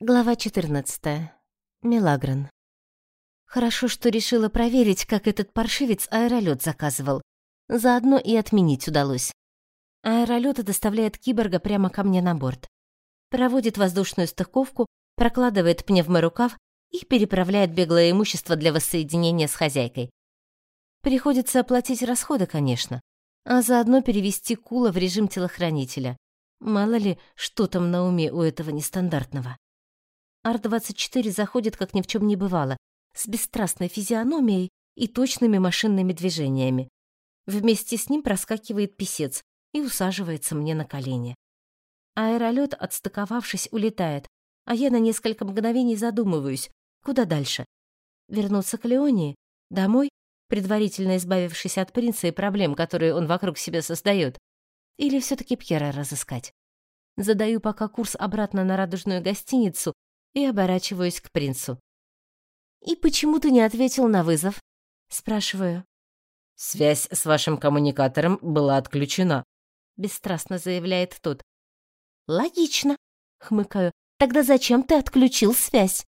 Глава 14. Мелагран. Хорошо, что решила проверить, как этот паршивец аэролет заказывал. Заодно и отменить удалось. Аэролет доставляет киборга прямо ко мне на борт. Проводит воздушную стыковку, прокладывает пневморукав и переправляет беглое имущество для воссоединения с хозяйкой. Приходится оплатить расходы, конечно, а заодно перевести Кула в режим телохранителя. Мало ли, что там на уме у этого нестандартного. Ар-24 заходит, как ни в чем не бывало, с бесстрастной физиономией и точными машинными движениями. Вместе с ним проскакивает писец и усаживается мне на колени. Аэролет, отстыковавшись, улетает, а я на несколько мгновений задумываюсь, куда дальше. Вернуться к Леонии? Домой? Предварительно избавившись от принца и проблем, которые он вокруг себя создает? Или все таки Пьера разыскать? Задаю пока курс обратно на радужную гостиницу и оборачиваюсь к принцу. «И почему ты не ответил на вызов?» — спрашиваю. «Связь с вашим коммуникатором была отключена», — бесстрастно заявляет тот. «Логично», — хмыкаю. «Тогда зачем ты отключил связь?»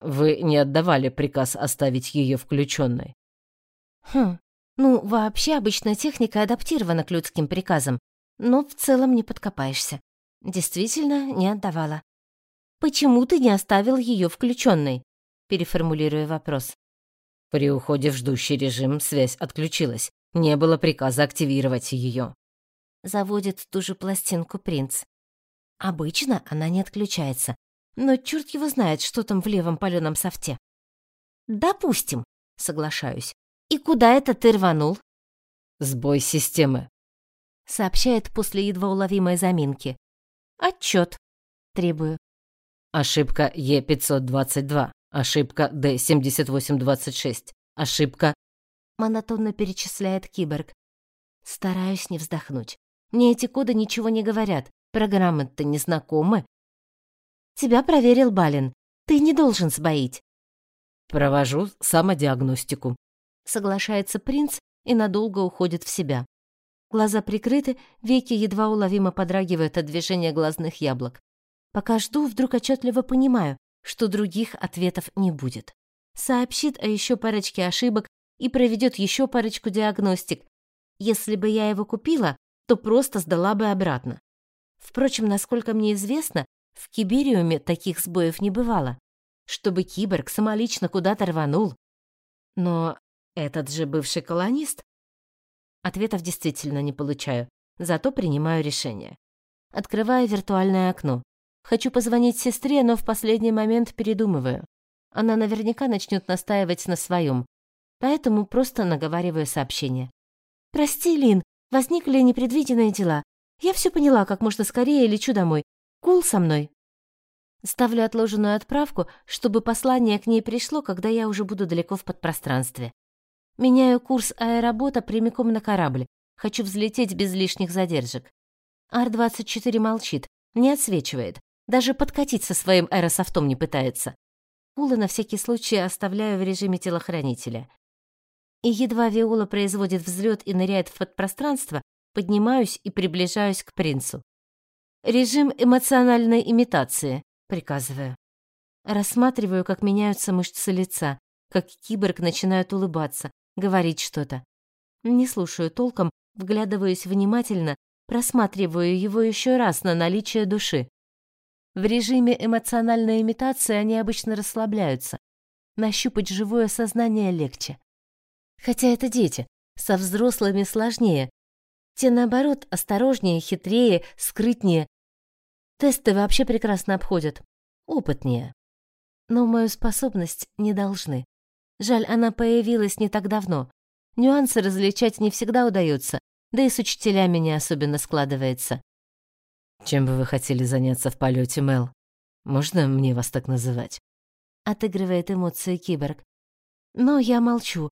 «Вы не отдавали приказ оставить ее включенной». «Хм, ну, вообще обычная техника адаптирована к людским приказам, но в целом не подкопаешься. Действительно, не отдавала. «Почему ты не оставил ее включенной?» Переформулируя вопрос. При уходе в ждущий режим связь отключилась. Не было приказа активировать ее. Заводит ту же пластинку принц. Обычно она не отключается, но черт его знает, что там в левом паленом софте. «Допустим», — соглашаюсь. «И куда это ты рванул?» «Сбой системы», — сообщает после едва уловимой заминки. «Отчет», — требую. Ошибка Е522. Ошибка Д7826. Ошибка... Монотонно перечисляет киборг. Стараюсь не вздохнуть. Мне эти коды ничего не говорят. Программы-то не знакомы. Тебя проверил Балин. Ты не должен сбоить. Провожу самодиагностику. Соглашается принц и надолго уходит в себя. Глаза прикрыты, веки едва уловимо подрагивают от движения глазных яблок. Пока жду, вдруг отчетливо понимаю, что других ответов не будет. Сообщит о еще парочке ошибок и проведет еще парочку диагностик. Если бы я его купила, то просто сдала бы обратно. Впрочем, насколько мне известно, в Кибериуме таких сбоев не бывало. Чтобы киборг самолично куда-то рванул. Но этот же бывший колонист? Ответов действительно не получаю, зато принимаю решение. Открываю виртуальное окно. Хочу позвонить сестре, но в последний момент передумываю. Она наверняка начнет настаивать на своем, поэтому просто наговариваю сообщение. «Прости, Лин, возникли непредвиденные дела. Я все поняла, как можно скорее лечу домой. Кул со мной». Ставлю отложенную отправку, чтобы послание к ней пришло, когда я уже буду далеко в подпространстве. Меняю курс аэробота прямиком на корабль. Хочу взлететь без лишних задержек. Ар-24 молчит, не отсвечивает, даже подкатить со своим аэрософтом не пытается. Кула на всякий случай оставляю в режиме телохранителя. И едва Виола производит взлет и ныряет в подпространство, поднимаюсь и приближаюсь к принцу. «Режим эмоциональной имитации», — приказываю. Рассматриваю, как меняются мышцы лица, как киборг начинает улыбаться, говорить что-то. Не слушаю толком, вглядываюсь внимательно, просматриваю его еще раз на наличие души. В режиме эмоциональной имитации они обычно расслабляются. Нащупать живое сознание легче. Хотя это дети, со взрослыми сложнее. Те, наоборот, осторожнее, хитрее, скрытнее. Тесты вообще прекрасно обходят. Опытнее. Но мою способность не должны. Жаль, она появилась не так давно. Нюансы различать не всегда удается, да и с учителями не особенно складывается. Чем бы вы хотели заняться в полете, Мел? Можно мне вас так называть? Отыгрывает эмоции киборг. Но я молчу.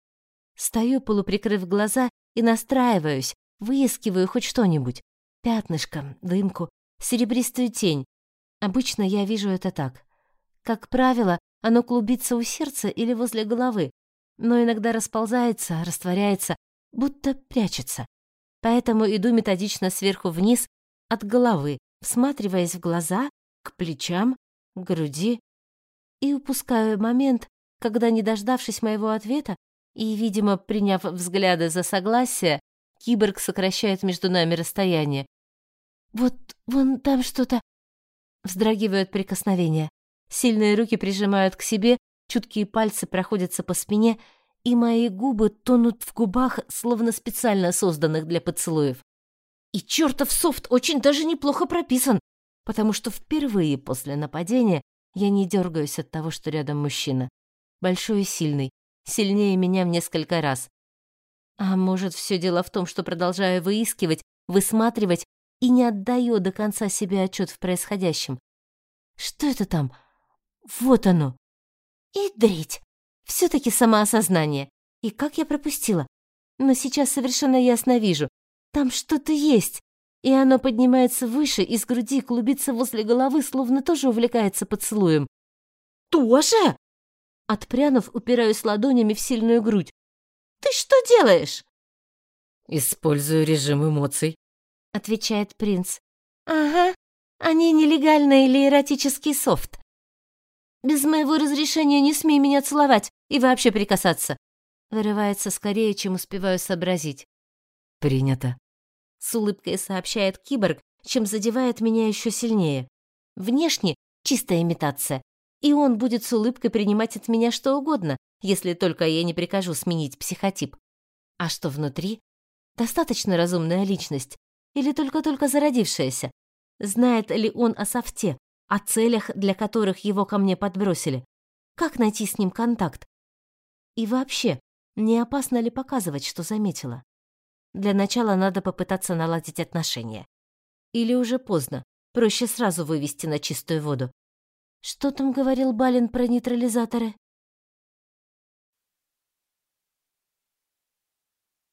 Стою, полуприкрыв глаза, и настраиваюсь, выискиваю хоть что-нибудь. Пятнышко, дымку, серебристую тень. Обычно я вижу это так. Как правило, оно клубится у сердца или возле головы, но иногда расползается, растворяется, будто прячется. Поэтому иду методично сверху вниз от головы, всматриваясь в глаза, к плечам, груди и упускаю момент, когда, не дождавшись моего ответа и, видимо, приняв взгляды за согласие, киборг сокращает между нами расстояние. «Вот вон там что-то...» Вздрагивают прикосновения. Сильные руки прижимают к себе, чуткие пальцы проходятся по спине, и мои губы тонут в губах, словно специально созданных для поцелуев. И чертов софт очень даже неплохо прописан, потому что впервые после нападения я не дергаюсь от того, что рядом мужчина. Большой и сильный, сильнее меня в несколько раз. А может, все дело в том, что продолжаю выискивать, высматривать и не отдаю до конца себе отчет в происходящем. Что это там? Вот оно. И дрить. Все-таки самоосознание. И как я пропустила? Но сейчас совершенно ясно вижу. Там что-то есть. И оно поднимается выше, из груди клубится возле головы, словно тоже увлекается поцелуем. «Тоже?» Отпрянув, упираюсь ладонями в сильную грудь. «Ты что делаешь?» «Использую режим эмоций», — отвечает принц. «Ага, они нелегальный или эротический софт. Без моего разрешения не смей меня целовать и вообще прикасаться». Вырывается скорее, чем успеваю сообразить. «Принято», — с улыбкой сообщает киборг, чем задевает меня еще сильнее. Внешне чистая имитация, и он будет с улыбкой принимать от меня что угодно, если только я не прикажу сменить психотип. А что внутри? Достаточно разумная личность или только-только зародившаяся? Знает ли он о софте, о целях, для которых его ко мне подбросили? Как найти с ним контакт? И вообще, не опасно ли показывать, что заметила? Для начала надо попытаться наладить отношения. Или уже поздно, проще сразу вывести на чистую воду. Что там говорил Балин про нейтрализаторы?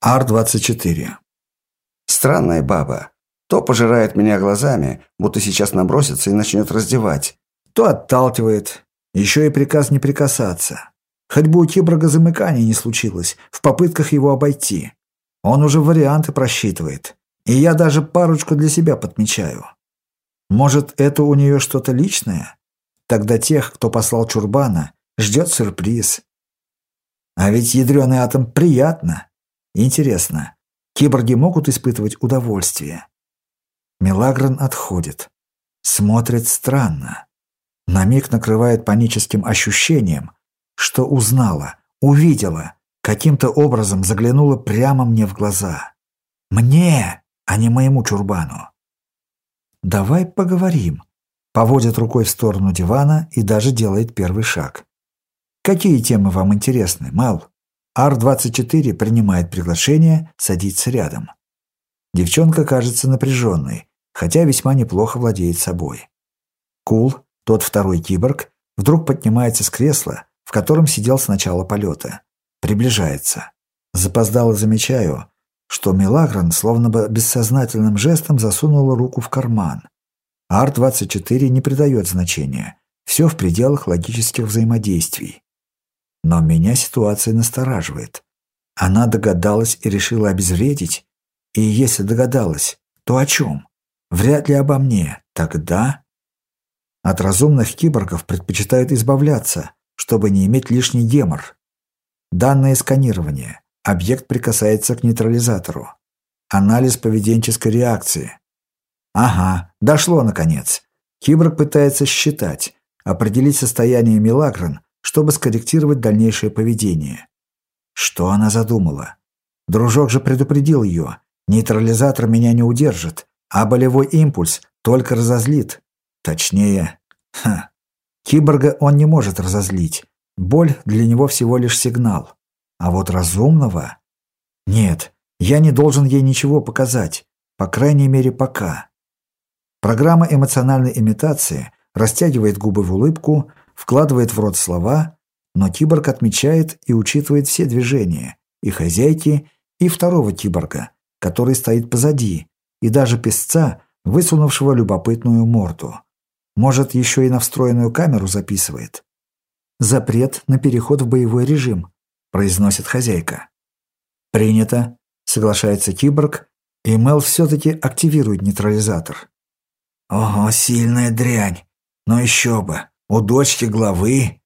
Ар-24. Странная баба. То пожирает меня глазами, будто сейчас набросится и начнет раздевать, то отталкивает. Еще и приказ не прикасаться. Хоть бы у киборга замыкания не случилось, в попытках его обойти. Он уже варианты просчитывает. И я даже парочку для себя подмечаю. Может, это у нее что-то личное? Тогда тех, кто послал Чурбана, ждет сюрприз. А ведь ядреный атом приятно. Интересно, киборги могут испытывать удовольствие? Мелагран отходит. Смотрит странно. На миг накрывает паническим ощущением, что узнала, увидела, каким-то образом заглянула прямо мне в глаза. Мне, а не моему чурбану. «Давай поговорим», — поводит рукой в сторону дивана и даже делает первый шаг. «Какие темы вам интересны, Мал?» Ар-24 принимает приглашение, садится рядом. Девчонка кажется напряженной, хотя весьма неплохо владеет собой. Кул, тот второй киборг, вдруг поднимается с кресла, в котором сидел с начала полета. Приближается. Запоздало замечаю, что Мелагран словно бы бессознательным жестом засунула руку в карман. Ар-24 не придает значения. Все в пределах логических взаимодействий. Но меня ситуация настораживает. Она догадалась и решила обезвредить? И если догадалась, то о чем? Вряд ли обо мне. Тогда... От разумных киборгов предпочитают избавляться, чтобы не иметь лишний гемор. Данное сканирование. Объект прикасается к нейтрализатору. Анализ поведенческой реакции. Ага, дошло наконец. Киборг пытается считать, определить состояние Мелагрен, чтобы скорректировать дальнейшее поведение. Что она задумала? Дружок же предупредил ее. Нейтрализатор меня не удержит, а болевой импульс только разозлит. Точнее, ха, киборга он не может разозлить. Боль для него всего лишь сигнал. А вот разумного... Нет, я не должен ей ничего показать. По крайней мере, пока. Программа эмоциональной имитации растягивает губы в улыбку, вкладывает в рот слова, но киборг отмечает и учитывает все движения, и хозяйки, и второго киборга, который стоит позади, и даже песца, высунувшего любопытную морду. Может, еще и на встроенную камеру записывает. «Запрет на переход в боевой режим», – произносит хозяйка. «Принято», – соглашается киборг, и Мел все-таки активирует нейтрализатор. «Ого, сильная дрянь! Но еще бы! У дочки главы.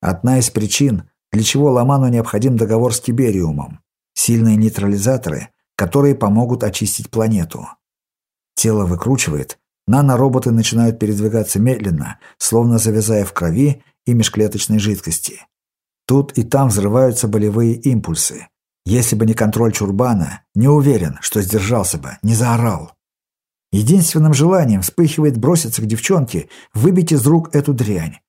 Одна из причин, для чего Ломану необходим договор с Тибериумом. Сильные нейтрализаторы, которые помогут очистить планету. Тело выкручивает, нанороботы начинают передвигаться медленно, словно завязая в крови и межклеточной жидкости. Тут и там взрываются болевые импульсы. Если бы не контроль Чурбана, не уверен, что сдержался бы, не заорал. Единственным желанием вспыхивает броситься к девчонке, выбить из рук эту дрянь.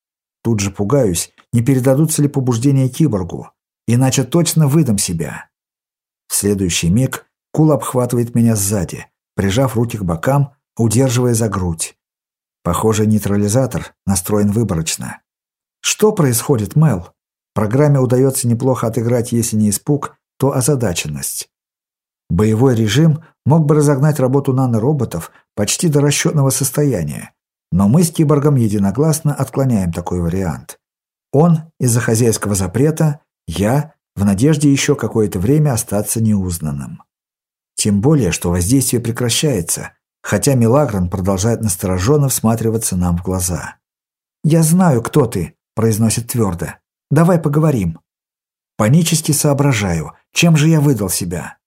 Тут же пугаюсь, не передадутся ли побуждения киборгу, иначе точно выдам себя. В следующий миг Кул обхватывает меня сзади, прижав руки к бокам, удерживая за грудь. Похоже, нейтрализатор настроен выборочно. Что происходит, Мел? Программе удается неплохо отыграть, если не испуг, то озадаченность. Боевой режим мог бы разогнать работу нанороботов почти до расчетного состояния, но мы с киборгом единогласно отклоняем такой вариант. Он из-за хозяйского запрета, я в надежде еще какое-то время остаться неузнанным. Тем более, что воздействие прекращается, хотя Милагран продолжает настороженно всматриваться нам в глаза. «Я знаю, кто ты», – произносит твердо. «Давай поговорим». Панически соображаю, чем же я выдал себя.